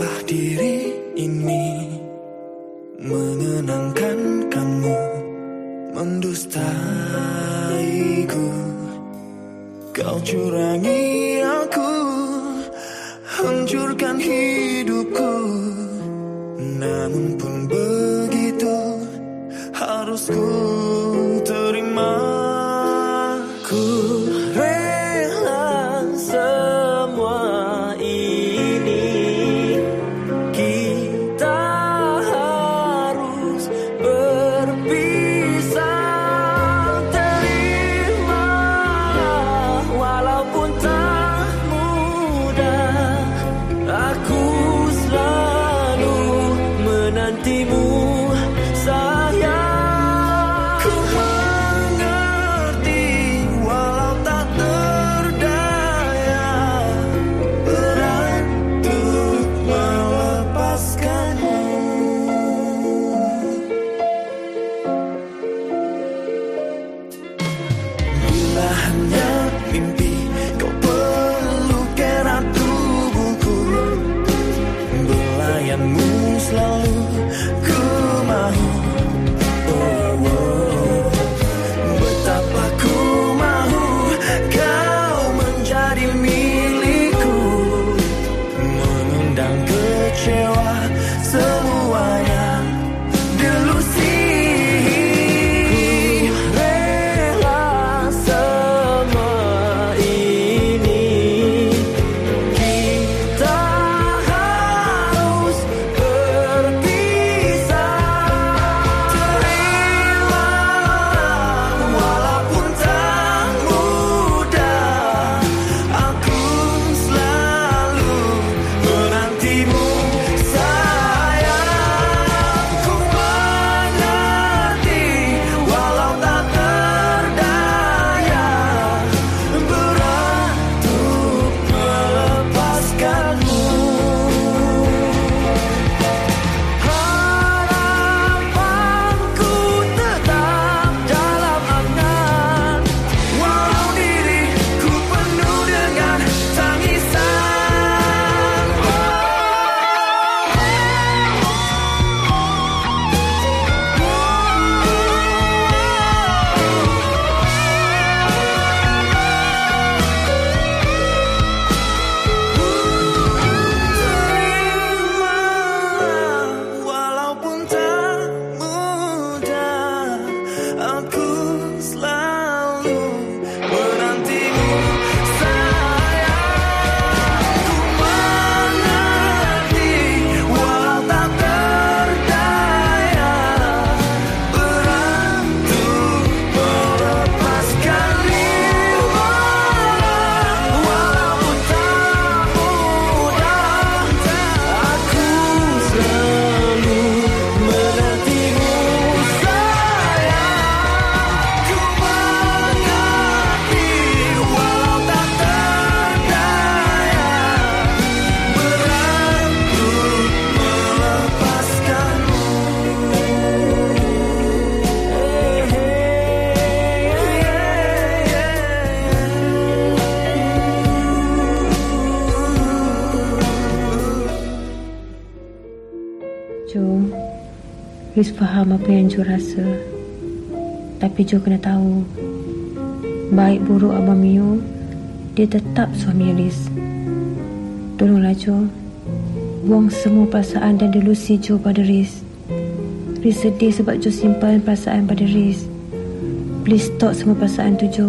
Betapa diri ini mengenangkan kamu mendustaiku. Kau curangi aku hancurkan hidupku. Namun pun begitu harus ku hanya mimpi. Kau pelukkan tubuhku. Belayanmu selalu ku mau oh, oh. Liz faham apa yang Jo rasa Tapi Jo kena tahu Baik buruk Abang Mio Dia tetap suami Liz Tolonglah Jo, Buang semua perasaan dan delusi Jo pada Riz. Riz sedih sebab Jo simpan perasaan pada Riz. Please stop semua perasaan tu Jo.